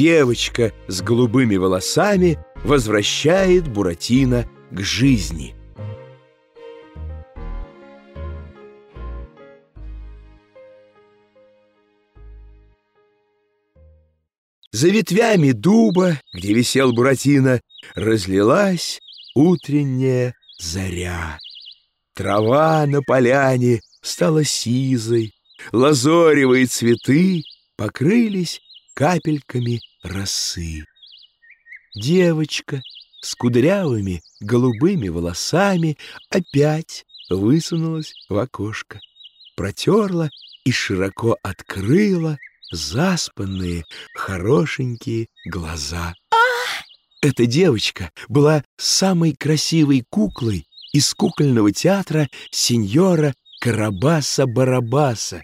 девочка с голубыми волосами возвращает Буратино к жизни. За ветвями дуба, где висел Буратино, разлилась утренняя заря. Трава на поляне стала сизой, лазоревые цветы покрылись капельками росы. Девочка с кудрявыми голубыми волосами опять высунулась в окошко, протерла и широко открыла заспанные, хорошенькие глаза. Эта девочка была самой красивой куклой из кукольного театра сеньора Карабаса-Барабаса.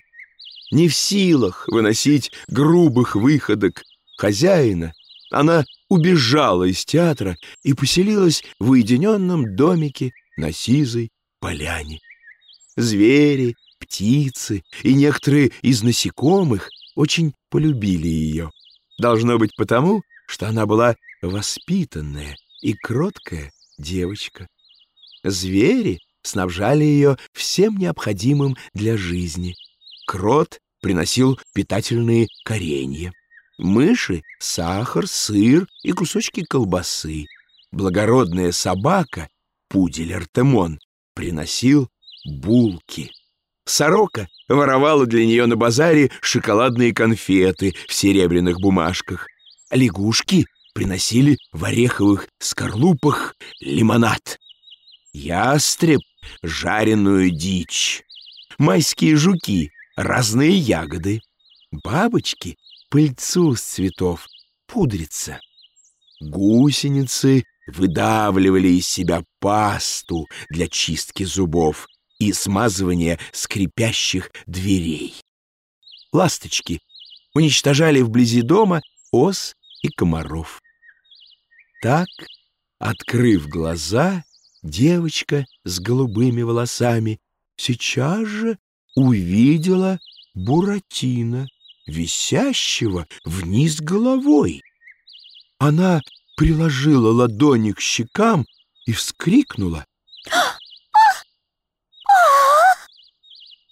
Не в силах выносить грубых выходок хозяина, она убежала из театра и поселилась в уединенном домике на сизой поляне. Звери, птицы и некоторые из насекомых очень полюбили ее. Должно быть потому, что она была воспитанная и кроткая девочка. Звери снабжали ее всем необходимым для жизни. Крот приносил питательные коренья. Мыши — сахар, сыр и кусочки колбасы. Благородная собака, пудель Артемон, приносил булки. Сорока воровала для нее на базаре шоколадные конфеты в серебряных бумажках. Лягушки приносили в ореховых скорлупах лимонад. Ястреб — жареную дичь. Майские жуки — разные ягоды. Бабочки — пыльцу с цветов, пудрица. Гусеницы выдавливали из себя пасту для чистки зубов и смазывания скрипящих дверей. Ласточки уничтожали вблизи дома ос и комаров. Так, открыв глаза, девочка с голубыми волосами сейчас же увидела Буратино, висящего вниз головой. Она приложила ладони к щекам и вскрикнула.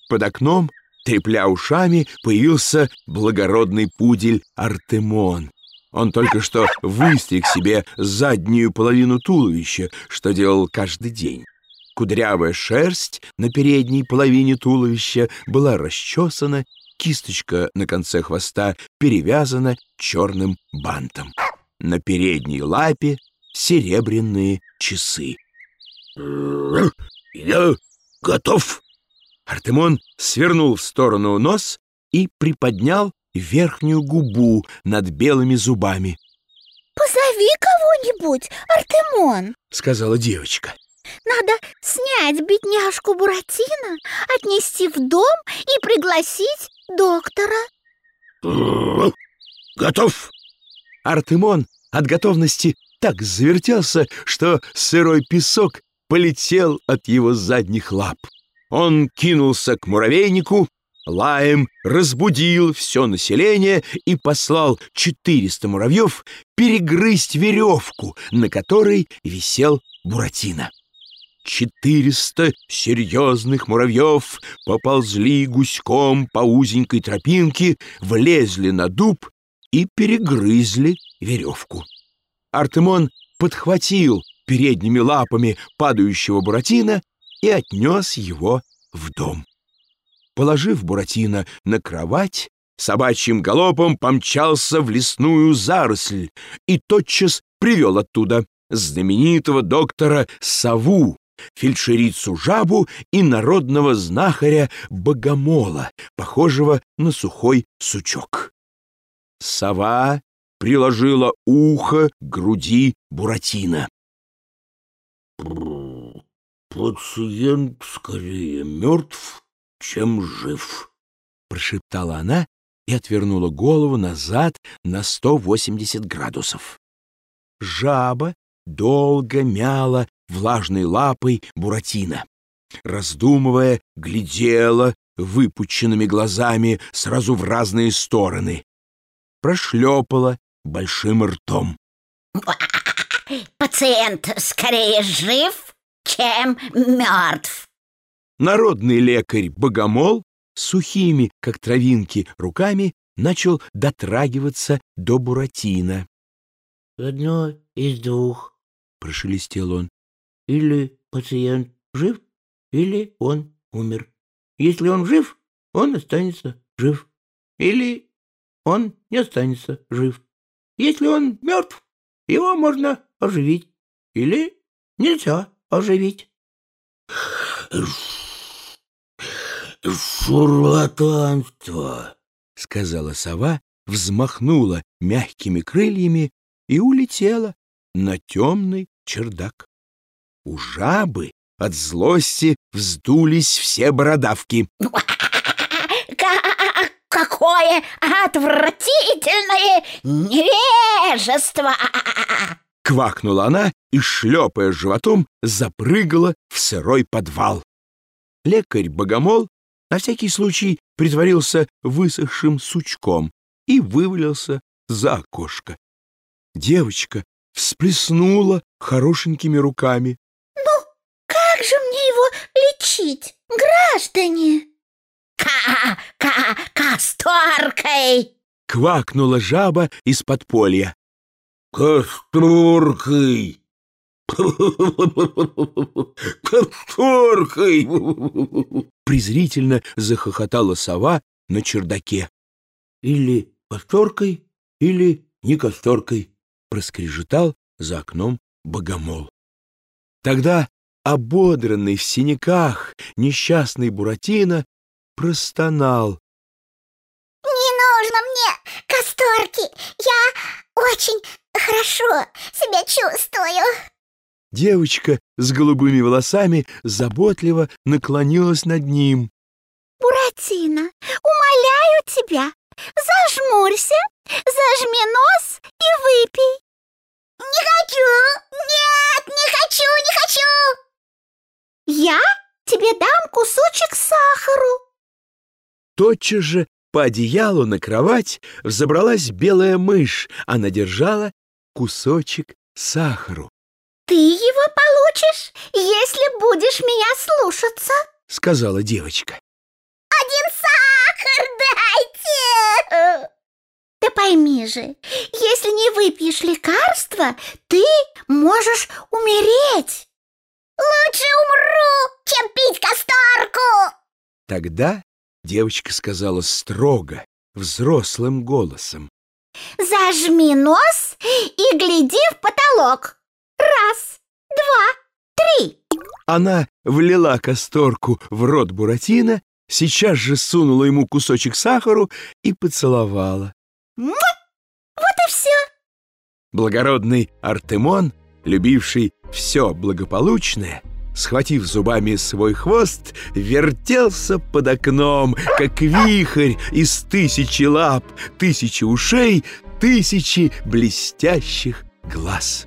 Под окном, трепля ушами, появился благородный пудель Артемон. Он только что выстриг себе заднюю половину туловища, что делал каждый день. Кудрявая шерсть на передней половине туловища была расчесана, кисточка на конце хвоста перевязана черным бантом. На передней лапе серебряные часы. «Я готов!» Артемон свернул в сторону нос и приподнял верхнюю губу над белыми зубами. «Позови кого-нибудь, Артемон!» — сказала девочка. «Надо снять бедняжку Буратино, отнести в дом и пригласить доктора». «Готов!» Артемон от готовности так завертелся, что сырой песок полетел от его задних лап. Он кинулся к муравейнику, лаем разбудил все население и послал 400 муравьев перегрызть веревку, на которой висел Буратино. Четыреста серьезных муравьев поползли гуськом по узенькой тропинке, влезли на дуб и перегрызли веревку. Артемон подхватил передними лапами падающего Буратино и отнес его в дом. Положив Буратино на кровать, собачьим галопом помчался в лесную заросль и тотчас привел оттуда знаменитого доктора Саву, фельдшерицу жабу и народного знахаря Богомола, похожего на сухой сучок. Сова приложила ухо к груди Буратино. «Пациент скорее мертв, чем жив», — прошептала она и отвернула голову назад на 180 градусов. Жаба долго мяла влажной лапой Буратино. Раздумывая, глядела выпученными глазами сразу в разные стороны. Прошлепала большим ртом. Пациент скорее жив, чем мертв. Народный лекарь Богомол сухими, как травинки, руками начал дотрагиваться до Буратино. Одно из двух, Прошелестел он. Или пациент жив, или он умер. Если он жив, он останется жив. Или он не останется жив. Если он мертв, его можно оживить. Или нельзя оживить. Шарлатанство, — сказала сова, взмахнула мягкими крыльями и улетела на темный чердак. У жабы от злости вздулись все бородавки. Ка- Какое отвратительное невежество! Квакнула она и, шлепая животом, запрыгала в сырой подвал. Лекарь-богомол на всякий случай притворился высохшим сучком и вывалился за окошко. Девочка всплеснула хорошенькими руками. Как же мне его лечить, граждане? Ка, ка, касторкой! Квакнула жаба из подполья. Касторкой! Касторкой! Презрительно захохотала сова на чердаке. Или касторкой, или не касторкой. Проскрежетал за окном богомол. Тогда ободранный в синяках несчастный Буратино простонал. Не нужно мне касторки. Я очень хорошо себя чувствую. Девочка с голубыми волосами заботливо наклонилась над ним. Буратино, умоляю тебя, зажмурься, зажми нос и выпей. Не хочу! Нет, не хочу, не хочу! Я тебе дам кусочек сахару. Тотчас же по одеялу на кровать взобралась белая мышь. Она держала кусочек сахару, Ты его получишь, если будешь меня слушаться. сказала девочка. Один сахар дайте! Ты пойми же, если не выпьешь лекарства, ты можешь умереть. Лучше умру, чем пить касторку. Тогда девочка сказала строго, взрослым голосом. Зажми нос и гляди в потолок. Раз, два, три. Она влила касторку в рот Буратино, сейчас же сунула ему кусочек сахару и поцеловала. Вот и все. Благородный Артемон, любивший все благополучное, схватив зубами свой хвост, вертелся под окном, как вихрь из тысячи лап, тысячи ушей, тысячи блестящих глаз.